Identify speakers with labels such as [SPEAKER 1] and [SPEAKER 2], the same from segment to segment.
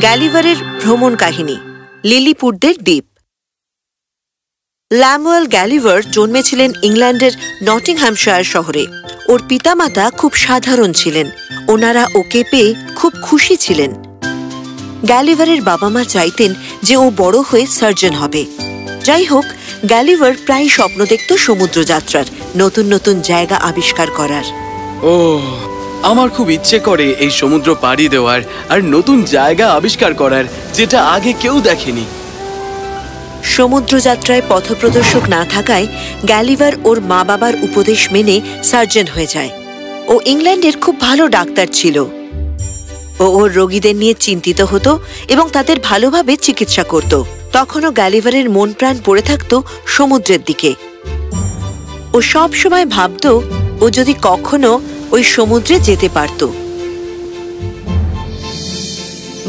[SPEAKER 1] গ্যালিভারের ভ্রমণ কাহিনী লিলিপুটদের দ্বীপ। ল্যামুয়েল গ্যালিভার জন্মেছিলেন ইংল্যান্ডের নটিংহ্যামশায়ার শহরে। ওর পিতামাতা খুব সাধারণ ছিলেন, ওনারা ওকে পেয়ে খুব খুশি ছিলেন। গ্যালিভারের বাবা মা চাইতেন যে ও বড় হয়ে সার্জন হবে। যাই হোক, গ্যালিভার প্রায় স্বপ্ন দেখত সমুদ্র যাত্রার নতুন নতুন জায়গা আবিষ্কার করার।
[SPEAKER 2] ও আমার খুব ইচ্ছে করে এই সমুদ্র পাড়ি দেওয়ার আর নতুন জায়গা আবিষ্কার করার, যেটা আগে কেউ দেখেনি।
[SPEAKER 1] সমুদ্র যাত্রায় পথপ্রদর্শক না থাকায় গ্যালিভার ওর মা বাবার উপদেশ মেনে সার্জন হয়ে যায়। ও ইংল্যান্ডের খুব ভালো ডাক্তার ছিল। ও ওর রোগীদের নিয়ে চিন্তিত হতো এবং তাদের ভালোভাবে চিকিৎসা করত। তখনও গ্যালিভারের মন প্রাণ পড়ে থাকত সমুদ্রের দিকে। ও সব সময় ভাবত, ও যদি কখনো ওই সমুদ্রে যেতে পারত।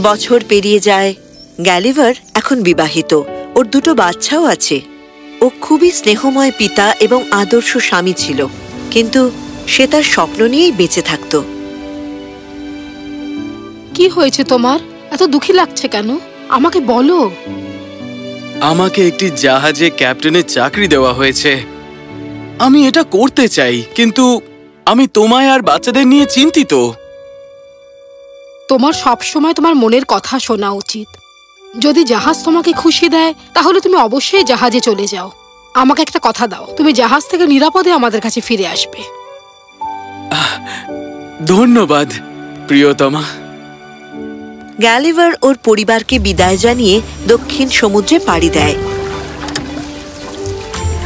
[SPEAKER 1] বছর পেরিয়ে যায় গ্যালিভার এখন বিবাহিত ওর দুটো বাচ্চাও আছে। ও খুবই স্নেহময় পিতা এবং আদর্শ স্বামী ছিল কিন্তু সে তার স্বপ্ন নিয়েই বেঁচে থাকত।
[SPEAKER 3] কি হয়েছে তোমার? এত দুঃখী লাগছে কেন? আমাকে বলো।
[SPEAKER 2] আমাকে একটি জাহাজে ক্যাপ্টেনের চাকরি দেওয়া হয়েছে। আমি এটা করতে চাই কিন্তু আমি তোমায় আর বাচ্চাদের নিয়ে চিন্তিত।
[SPEAKER 3] তোমার সব সময় তোমার মনের কথা শোনা উচিত। যদি জাহাজ তোমাকে খুশি দেয় তাহলে তুমি অবশ্যই জাহাজে চলে যাও। আমাকে একটা কথা দাও তুমি জাহাজ থেকে নিরাপদে আমাদের কাছে ফিরে আসবে।
[SPEAKER 2] ধন্যবাদ প্রিয়তমা।
[SPEAKER 1] গ্যালিভার ওর পরিবারকে বিদায় জানিয়ে দক্ষিণ সমুদ্রে পাড়ি দেয়।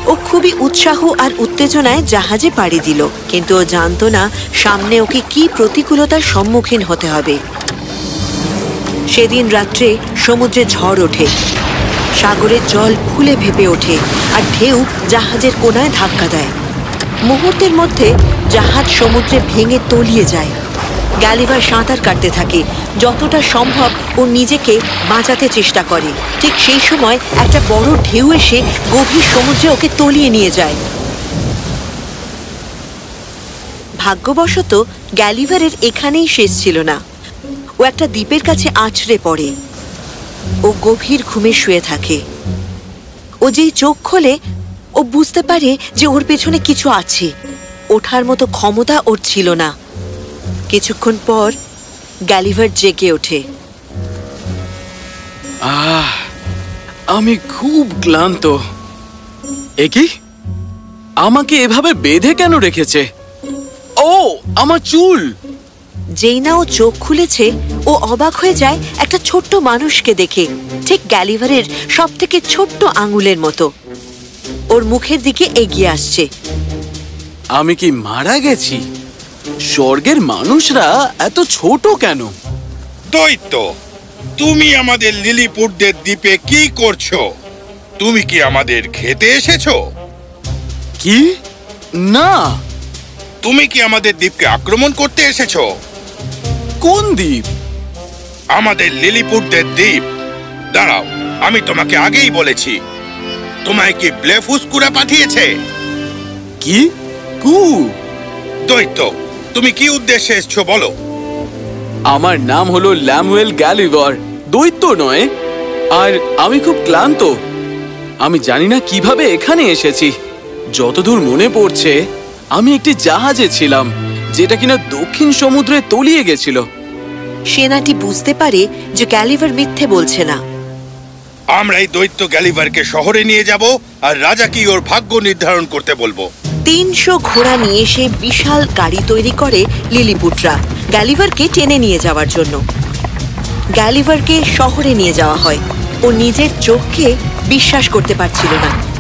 [SPEAKER 1] ও খুবই উৎসাহ আর উত্তেজনায় জাহাজে পাড়ি দিল। কিন্তু ও জানতো না সামনে ওকে কি প্রতিকূলতার সম্মুখীন হতে হবে। সেদিন রাত্রে সমুদ্রে ঝড় ওঠে। সাগরের জল ফুলে ভেপে ওঠে আর ঢেউ জাহাজের কোনায় ধাক্কা দেয়। মুহূর্তের মধ্যে জাহাজ সমুদ্রে ভেঙে তলিয়ে যায়। গ্যালিভার সাঁতার কাটতে থাকে। যতটা সম্ভব ও নিজেকে বাঁচাতে চেষ্টা করে। ঠিক সেই সময় একটা বড় ঢেউ এসে গভীর সমুদ্রে ওকে তলিয়ে নিয়ে যায়। ভাগ্যবশত গ্যালিভারের এখানেই শেষ ছিল না। ও একটা দ্বীপের কাছে আছড়ে পড়ে। ও গভীর ঘুমে শুয়ে থাকে। ও যেই চোখ খোলে, ও বুঝতে পারে যে ওর পেছনে কিছু আছে। ওঠার মতো ক্ষমতা ওর ছিল না। কিছুক্ষণ পর গ্যালিভার জেগে ওঠে।
[SPEAKER 2] আহ আমি খুব ক্লান্ত। এ কি? আমাকে এভাবে বেঁধে কেন রেখেছে? ও আমার চুল!
[SPEAKER 1] যেই না ও চোখ খুলেছে ও অবাক হয়ে যায় একটা ছোট্ট মানুষকে দেখে ঠিক গ্যালিভারের সব থেকে ছোট্ট আঙুলের মতো। ওর মুখের দিকে এগিয়ে আসছে।
[SPEAKER 2] আমি কি মারা গেছি? স্বর্গের মানুষরা এত ছোট কেন?
[SPEAKER 4] দৈত্য তুমি আমাদের লিলিপুটদের দ্বীপে কি করছ? তুমি কি আমাদের খেতে এসেছ?
[SPEAKER 2] কি? না।
[SPEAKER 4] তুমি কি আমাদের দ্বীপকে আক্রমণ করতে এসেছ?
[SPEAKER 2] কোন দ্বীপ?
[SPEAKER 4] আমাদের লিলিপুটদের দ্বীপ। দাঁড়াও আমি তোমাকে আগেই বলেছি। তোমায় কি ব্লেফুসকুরা পাঠিয়েছে?
[SPEAKER 2] কি? কু?
[SPEAKER 4] দৈত্য তুমি কি উদ্দেশ্যে এসছো বলো?
[SPEAKER 2] আমার নাম হলো ল্যামুয়েল গ্যালিভার। দৈত্য নয় আর আমি খুব ক্লান্ত। আমি জানি না কীভাবে এখানে এসেছি। যতদূর মনে পড়ছে আমি একটি জাহাজে ছিলাম যেটা কিনা দক্ষিণ সমুদ্রে তলিয়ে গেছিল।
[SPEAKER 1] সেনাটি বুঝতে পারে যে গ্যালিভার মিথ্যে বলছে না।
[SPEAKER 4] আমরা এই দৈত্য গ্যালিভারকে শহরে নিয়ে যাব আর রাজাকে ওর ভাগ্য নির্ধারণ করতে বলব?
[SPEAKER 1] তিনশো ঘোড়া নিয়ে এসে বিশাল গাড়ি তৈরি করে লিলিপুটরা গ্যালিভারকে টেনে নিয়ে যাওয়ার জন্য। গ্যালিভারকে শহরে নিয়ে যাওয়া হয়। ও নিজের চোখকে বিশ্বাস করতে পারছিল না।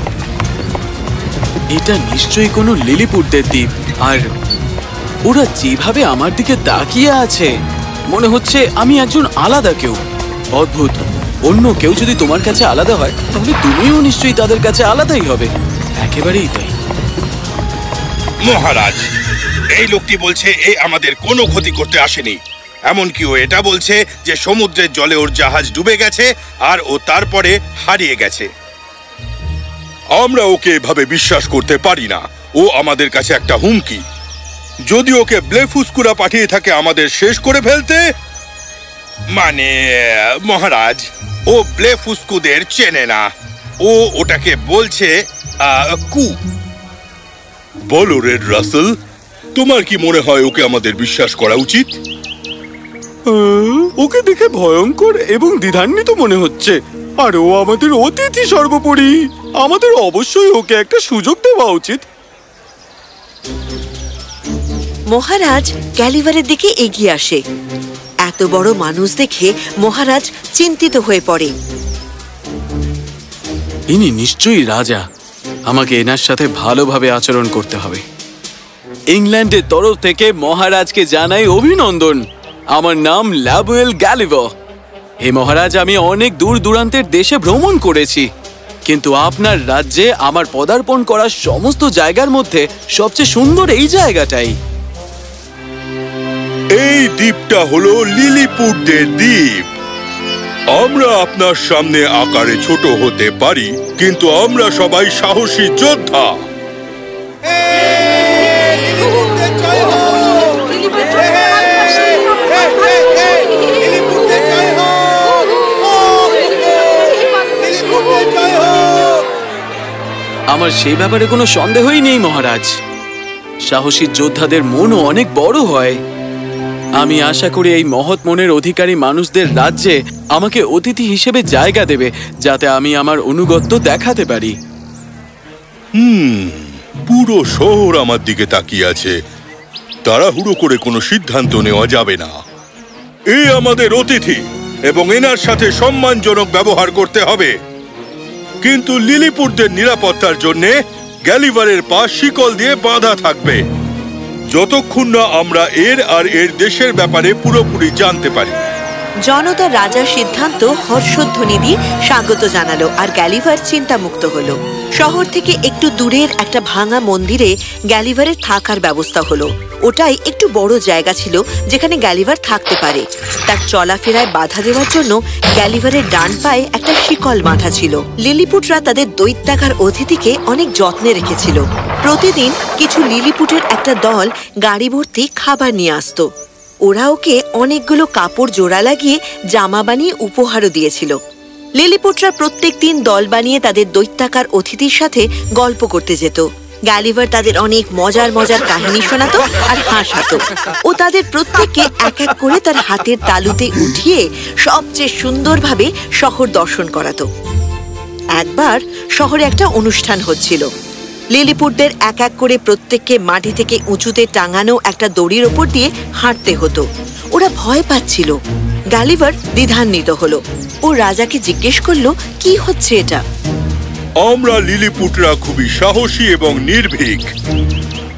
[SPEAKER 2] এটা নিশ্চয়ই কোনো লিলিপুটদের দ্বীপ। আর ওরা যেভাবে আমার দিকে তাকিয়ে আছে, মনে হচ্ছে আমি একজন আলাদা কেউ। অদ্ভুত। অন্য কেউ যদি তোমার কাছে আলাদা হয়, তাহলে তুমিও নিশ্চয়ই তাদের কাছে আলাদাই হবে। একেবারেই তাই।
[SPEAKER 4] মহারাজ। এই লোকটি বলছে এ আমাদের কোনো ক্ষতি করতে আসেনি। এমনকি ও এটা বলছে যে সমুদ্রের জলে ওর জাহাজ ডুবে গেছে আর ও তারপরে হারিয়ে গেছে। আমরা ওকে এভাবে বিশ্বাস করতে পারি না। ও আমাদের কাছে একটা হুমকি। যদি ওকে ব্লেফুস্কুরা পাঠিয়ে থাকে আমাদের শেষ করে ফেলতে? মানে মহারাজ ও ব্লেফুস্কুদের চেনে না। ও ওটাকে বলছে কু বলো রেড রাসেল তোমার কি মনে হয় ওকে আমাদের বিশ্বাস করা উচিত?
[SPEAKER 2] ওকে দেখে ভয়ঙ্কর এবং দ্বিধান্বিত মনে হচ্ছে। আর ও আমাদের অতিথি সর্বোপরি। আমাদের অবশ্যই ওকে একটা সুযোগ দেওয়া উচিত।
[SPEAKER 1] মহারাজ ক্যালিভারের দিকে এগিয়ে আসে। এত বড় মানুষ দেখে মহারাজ চিন্তিত হয়ে পড়ে।
[SPEAKER 2] ইনি নিশ্চয়ই রাজা। আমাকে এনার সাথে ভালোভাবে আচরণ করতে হবে। ইংল্যান্ডের তরফ থেকে মহারাজকে জানাই অভিনন্দন। আমার নাম ল্যাবুয়েল গ্যালিভ। হে মহারাজ, আমি অনেক দূর দূরান্তের দেশে ভ্রমণ করেছি। কিন্তু আপনার রাজ্যে আমার পদার্পণ করার সমস্ত জায়গার মধ্যে সবচেয়ে সুন্দর এই জায়গাটাই।
[SPEAKER 4] এই দ্বীপটা হলো লিলিপুটদের দ্বীপ। আমরা আপনার সামনে আকারে ছোট হতে পারি, কিন্তু আমরা সবাই সাহসী যোদ্ধা।
[SPEAKER 2] আমার সেই ব্যাপারে কোনো সন্দেহই নেই, মহারাজ। সাহসী যোদ্ধাদের মনও অনেক বড় হয়। আমি আশা করি এই মহৎ মনের অধিকারী মানুষদের রাজ্যে আমাকে অতিথি হিসেবে জায়গা দেবে যাতে আমি আমার অনুগত্য দেখাতে পারি।
[SPEAKER 4] হুম, পুরো শহর আমার দিকে তাকিয়ে আছে। তাড়াহুড়ো করে কোনো সিদ্ধান্ত নেওয়া যাবে না। এই আমাদের অতিথি এবং এনার সাথে সম্মানজনক ব্যবহার করতে হবে। কিন্তু লিলিপুরদের নিরাপত্তার জন্য গ্যালিভারের পা শিকল দিয়ে বাঁধা থাকবে। যতক্ষণ না আমরা এর আর এর দেশের ব্যাপারে পুরোপুরি জানতে পারি।
[SPEAKER 1] জনতা রাজার সিদ্ধান্ত হর্ষধ্বনি দিয়ে স্বাগত জানালো আর গ্যালিভার চিন্তামুক্ত হলো। শহর থেকে একটু দূরের একটা ভাঙা মন্দিরে গ্যালিভারের থাকার ব্যবস্থা হলো। ওটাই একটু বড় জায়গা ছিল যেখানে গ্যালিভার থাকতে পারে। তার চলাফেরায় বাধা দেওয়ার জন্য গ্যালিভারের ডান পায়ে একটা শিকল বাঁধা ছিল। লিলিপুটরা তাদের দৈত্যাকার অতিথিকে অনেক যত্নে রেখেছিল। প্রতিদিন কিছু লিলিপুটের একটা দল গাড়ি ভর্তি খাবার নিয়ে আসতো। ওরা ওকে অনেকগুলো কাপড় জোড়া লাগিয়ে জামা বানিয়ে উপহারও দিয়েছিল। লিলিপুটরা প্রত্যেক দিন দল বানিয়ে তাদের দৈত্যাকার অতিথির সাথে গল্প করতে যেত। গ্যালিভার তাদের অনেক মজার মজার কাহিনী শোনাতো আর হাসাতো। ও তাদের প্রত্যেককে এক এক করে তার হাতের তালুতে উঠিয়ে সবচেয়ে সুন্দরভাবে শহর দর্শন করাতো। একবার শহরে একটা অনুষ্ঠান হচ্ছিল। লিলিপুটদের এক এক করে প্রত্যেককে মাটি থেকে উঁচুতে টাঙানো একটা দড়ির ওপর দিয়ে হাঁটতে হতো। ওরা ভয় পাচ্ছিল। গালিভার দ্বিধান্বিত হলো। ও রাজাকে জিজ্ঞেস করল, কি হচ্ছে এটা?
[SPEAKER 4] আমরা লিলিপুটরা খুবই সাহসী এবং নির্ভীক।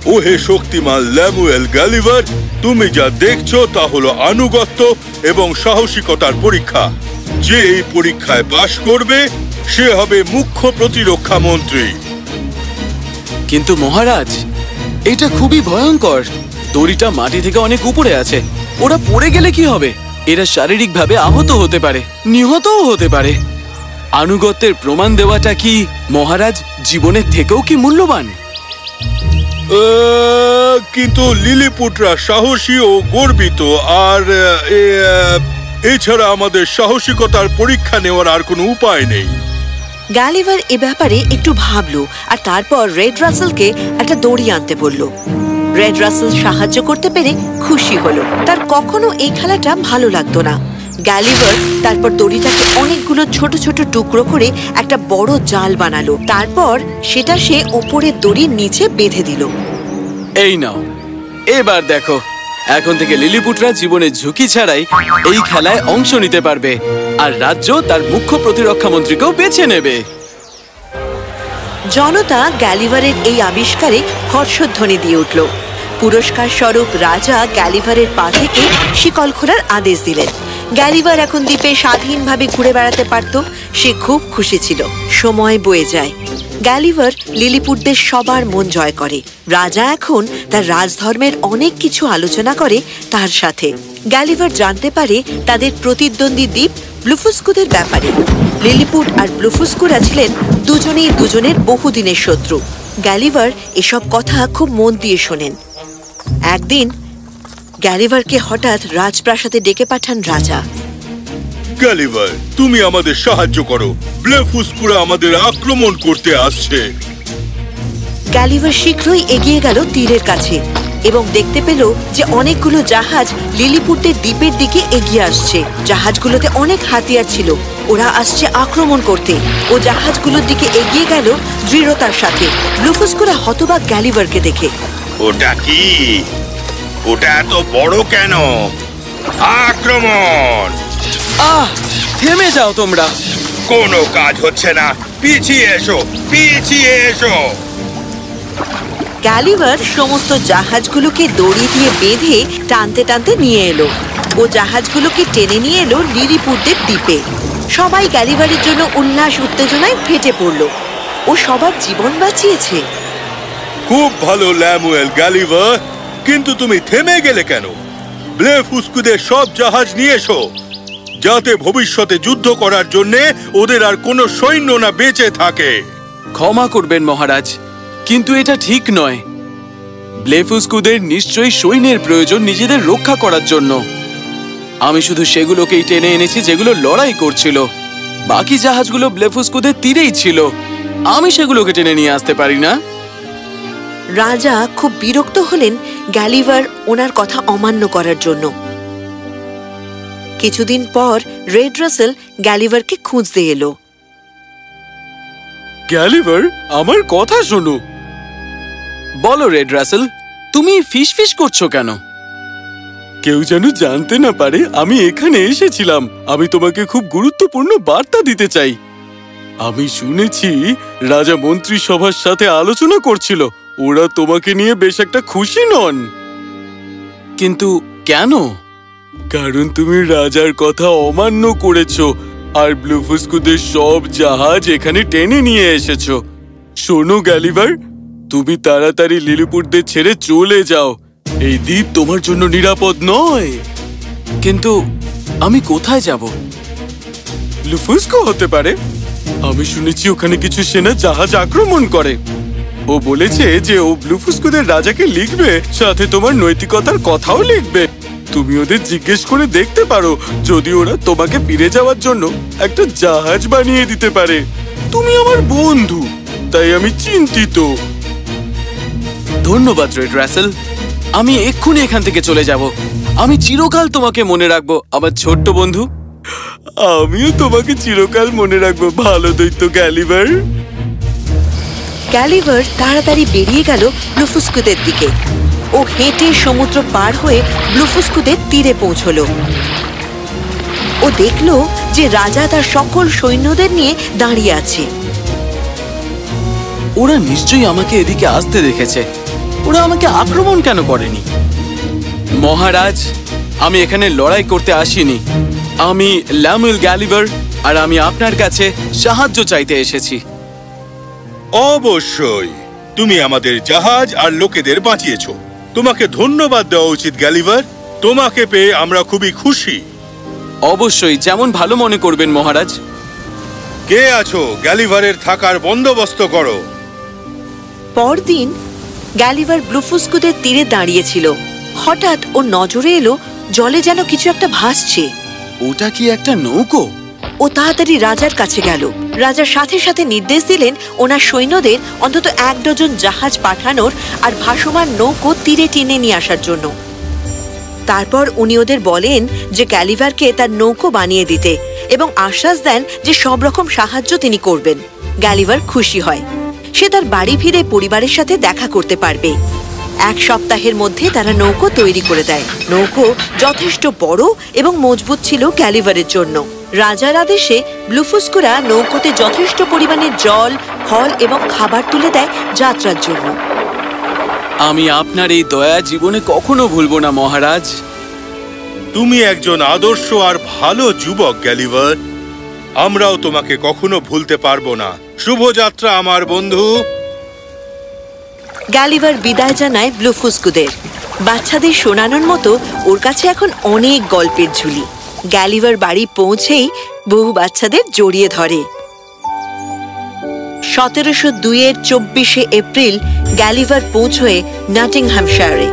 [SPEAKER 4] ও হে শক্তিমান ল্যামুয়েল গ্যালিভার তুমি যা দেখছ তা হলো আনুগত্য এবং সাহসিকতার পরীক্ষা। যে এই পরীক্ষায় পাশ করবে, সে হবে মুখ্য প্রতিরক্ষা মন্ত্রী।
[SPEAKER 2] কিন্তু মহারাজ, এটা খুবই ভয়ঙ্কর। দড়িটা মাটি থেকে অনেক উপরে আছে। ওরা পড়ে গেলে কি হবে? এরা শারীরিকভাবে আহত হতে পারে, নিহতও হতে পারে। আনুগত্যের প্রমাণ দেওয়াটা কি মহারাজ জীবনের থেকেও কি মূল্যবান?
[SPEAKER 4] কিন্তু লিলিপুটরা সাহসী ও গর্বিত, আর এছাড়া আমাদের সাহসিকতার পরীক্ষা নেওয়ার আর কোনো উপায় নেই।
[SPEAKER 1] গ্যালিভার এ ব্যাপারে একটু ভাবলো আর তারপর রেড রাসেলকে একটা দড়ি আনতে বলল। রেড রাসেল সাহায্য করতে পেরে খুশি হলো। তার কখনো এই খেলাটা ভালো লাগতো না। গ্যালিভার তারপর দড়িটাকে অনেকগুলো ছোট ছোট টুকরো করে একটা বড় জাল বানালো। তারপর সেটা সে ওপরের দড়ির নিচে বেঁধে দিল।
[SPEAKER 2] এই নাও। এবার দেখো এখন থেকে লিলিপুটরা জীবনের ঝুঁকি ছাড়াই এই খেলায় অংশ নিতে পারবে। আর রাজ্য তার মুখ্য প্রতিরক্ষা মন্ত্রীকেও বেছে নেবে।
[SPEAKER 1] জনতা গ্যালিভারের এই আবিষ্কারে হর্ষধ্বনি দিয়ে উঠল। পুরস্কার স্বরূপ রাজা গ্যালিভারের পা থেকে শিকল খোলার আদেশ দিলেন। গ্যালিভার এখন দ্বীপে স্বাধীনভাবে ঘুরে বেড়াতে পারত। সে খুব খুশি ছিল। সময় বয়ে যায়। গ্যালিভার লিলিপুটদের সবার মন জয় করে। রাজা এখন তার রাজধর্মের অনেক কিছু আলোচনা করে তার সাথে। গ্যালিভার জানতে পারে তাদের প্রতিদ্বন্দ্বী দ্বীপ ব্লুফুস্কুদের ব্যাপারে। লিলিপুট আর ব্লুফুস্কুরা ছিলেন দুজনেই দুজনের বহুদিনের শত্রু। গ্যালিভার এসব কথা খুব মন দিয়ে শোনেন। একদিন গ্যালিভারকে হঠাৎ রাজপ্রাসাদে ডেকে পাঠান রাজা।
[SPEAKER 4] গ্যালিভার তুমি আমাদের সাহায্য করো। ব্লেফুসকুরা আমাদের আক্রমণ করতে আসছে।
[SPEAKER 1] গ্যালিভার শীঘ্রই এগিয়ে গেল তীরের কাছে এবং দেখতে পেল যে অনেকগুলো জাহাজ লিলিপুটের দ্বীপের দিকে এগিয়ে আসছে। জাহাজগুলোতে অনেক হাতিয়ার ছিল। ওরা আসছে আক্রমণ করতে। ও জাহাজগুলোর দিকে এগিয়ে গেল দৃঢ়তার সাথে। ব্লুফুস্কুরা হতবাক গ্যালিভারকে দেখে।
[SPEAKER 4] ওটা কি? ওটা এত বড় কেন? আক্রমণ!
[SPEAKER 2] আহ থেমে যাও তোমরা।
[SPEAKER 4] কোনো কাজ হচ্ছে না। পিছিয়ে এসো পিছিয়ে এসো।
[SPEAKER 1] গ্যালিভার সমস্ত জাহাজগুলোকে দড়ি দিয়ে বেঁধে টানতে টানতে নিয়ে এলো। ও জাহাজগুলোকে টেনে নিয়ে এলো লিলিপুটদের দ্বীপে। সবাই গ্যালিভারের জন্য উল্লাস উত্তেজনায় ফেটে পড়ল। ও সবার জীবন বাঁচিয়েছে।
[SPEAKER 4] খুব ভালো ল্যামুয়েল গ্যালিভার, কিন্তু তুমি থেমে গেলে কেন? ব্লে ব্লেফুস্কুদের সব জাহাজ নিয়ে এসো। যাতে ভবিষ্যতে যুদ্ধ করার জন্যে ওদের আর কোনো সৈন্য না বেঁচে থাকে।
[SPEAKER 2] ক্ষমা করবেন, মহারাজ, কিন্তু এটা ঠিক নয়। ব্লেফুস্কুদের নিশ্চয়ই সৈন্যের প্রয়োজন নিজেদের রক্ষা করার জন্য। আমি শুধু সেগুলোকেই টেনে এনেছি যেগুলো লড়াই করছিল। বাকি জাহাজগুলো ব্লেফুস্কুদের তীরেই ছিল। আমি সেগুলোকে টেনে নিয়ে আসতে পারি না?
[SPEAKER 1] রাজা খুব বিরক্ত হলেন গ্যালিভার ওনার কথা অমান্য করার জন্য। কিছুদিন পর রেড রাসেল গ্যালিভারকে খুঁজতে এলো।
[SPEAKER 2] গ্যালিভার আমার কথা শোনো। বলো রেড রাসেল তুমি ফিস ফিস করছ কেন? কেউ যেন জানতে না পারে আমি এখানে এসেছিলাম। আমি তোমাকে খুব গুরুত্বপূর্ণ বার্তা দিতে চাই। আমি শুনেছি রাজা মন্ত্রী সভার সাথে আলোচনা করছিল। ওরা তোমাকে নিয়ে বেশ একটা খুশি নন। কিন্তু কেন? কারণ তুমি রাজার কথা অমান্য করেছ আর ব্লুফুস্কুদের সব জাহাজ এখানে টেনে নিয়ে এসেছ। শোনো গ্যালিভার তুমি তাড়াতাড়ি লিলিপুটদের ছেড়ে চলে যাও। এই দ্বীপ তোমার জন্য নিরাপদ নয়। কিন্তু আমি কোথায় যাব? লুফুস্কো হতে পারে। আমি শুনেছি ওখানে কিছু সেনা জাহাজ আক্রমণ করে। ও বলেছে যে ও ব্লুফুস্কুদের রাজাকে লিখবে সাথে তোমার নৈতিকতার কথাও লিখবে। তুমি ওদের জিজ্ঞেস করে দেখতে পারো যদি ওরা তোমাকে ফিরে যাওয়ার জন্য একটা জাহাজ বানিয়ে দিতে পারে। তুমি আমার বন্ধু তাই আমি চিন্তিত। ধন্যবাদ রেড রাসেল। আমি এক্ষুনি এখান থেকে চলে যাব। আমি চিরকাল তোমাকে মনে রাখব আমার ছোট্ট বন্ধু। আমিও তোমাকে চিরকাল মনে রাখব ভালো দৈত্য গ্যালিভার
[SPEAKER 1] গ্যালিভার তাড়াতাড়ি বেরিয়ে গেল ব্লুফুস্কুদের দিকে। ও হেঁটে সমুদ্র পার হয়ে ব্লুফুস্কুদের তীরে পৌঁছলো। ও দেখল যে রাজা তার সকল সৈন্যদের নিয়ে দাঁড়িয়ে আছে।
[SPEAKER 2] ওরা নিশ্চয়ই আমাকে এদিকে আসতে দেখেছে। ওরা আমাকে আক্রমণ কেন করেনি? মহারাজ, আমি এখানে লড়াই করতে আসিনি। আমি ল্যামুয়েল গ্যালিভার আর আমি আপনার কাছে সাহায্য চাইতে এসেছি।
[SPEAKER 4] অবশ্যই। তুমি আমাদের জাহাজ আর লোকেদের বাঁচিয়েছ। তোমাকে ধন্যবাদ দেওয়া উচিত গ্যালিভার। তোমাকে পেয়ে আমরা খুবই খুশি।
[SPEAKER 2] অবশ্যই যেমন ভালো মনে করবেন মহারাজ।
[SPEAKER 4] কে আছো? গ্যালিভারের থাকার বন্দোবস্ত করো।
[SPEAKER 1] পরদিন গ্যালিভার ব্লুফুস্কুদের তীরে দাঁড়িয়েছিল। হঠাৎ ও নজরে এলো জলে যেন কিছু একটা ভাসছে।
[SPEAKER 2] ওটা কি একটা নৌকো?
[SPEAKER 1] ও তাড়াতাড়ি রাজার কাছে গেল। রাজার সাথে সাথে নির্দেশ দিলেন ওনার সৈন্যদের অন্তত এক ডজন জাহাজ পাঠানোর আর ভাসমান নৌকো তীরে টেনে নিয়ে আসার জন্য। তারপর উনি ওদের বলেন যে গ্যালিভারকে তার নৌকো বানিয়ে দিতে এবং আশ্বাস দেন যে সব রকম সাহায্য তিনি করবেন। গ্যালিভার খুশি হয়। সে তার বাড়ি ফিরে পরিবারের সাথে দেখা করতে পারবে। এক সপ্তাহের মধ্যে তারা নৌকো তৈরি করে দেয়। নৌকো যথেষ্ট বড় এবং মজবুত ছিল গ্যালিভারের জন্য। রাজার আদেশে ব্লুফুস্কুরা নৌকোতে যথেষ্ট পরিমাণে জল ফল এবং খাবার তুলে দেয় যাত্রার জন্য।
[SPEAKER 2] আমি আপনার এই দয়া জীবনে কখনো ভুলবো না মহারাজ।
[SPEAKER 4] তুমি একজন আদর্শ আর ভালো যুবক গ্যালিভার। আমরাও তোমাকে কখনো ভুলতে পারব না। শুভযাত্রা আমার বন্ধু।
[SPEAKER 1] গ্যালিভার বিদায় জানায় ব্লুফুস্কুদের বাচ্চাদের শোনানোর মতো ওর কাছে এখন অনেক গল্পের ঝুলি। গ্যালিভার বাড়ি পৌঁছেই বহু বাচ্চাদের জড়িয়ে ধরে। সতেরোশো দুইয়ের চব্বিশে এপ্রিল গ্যালিভার পৌঁছয়ে নাটিংহ্যামশায়ারে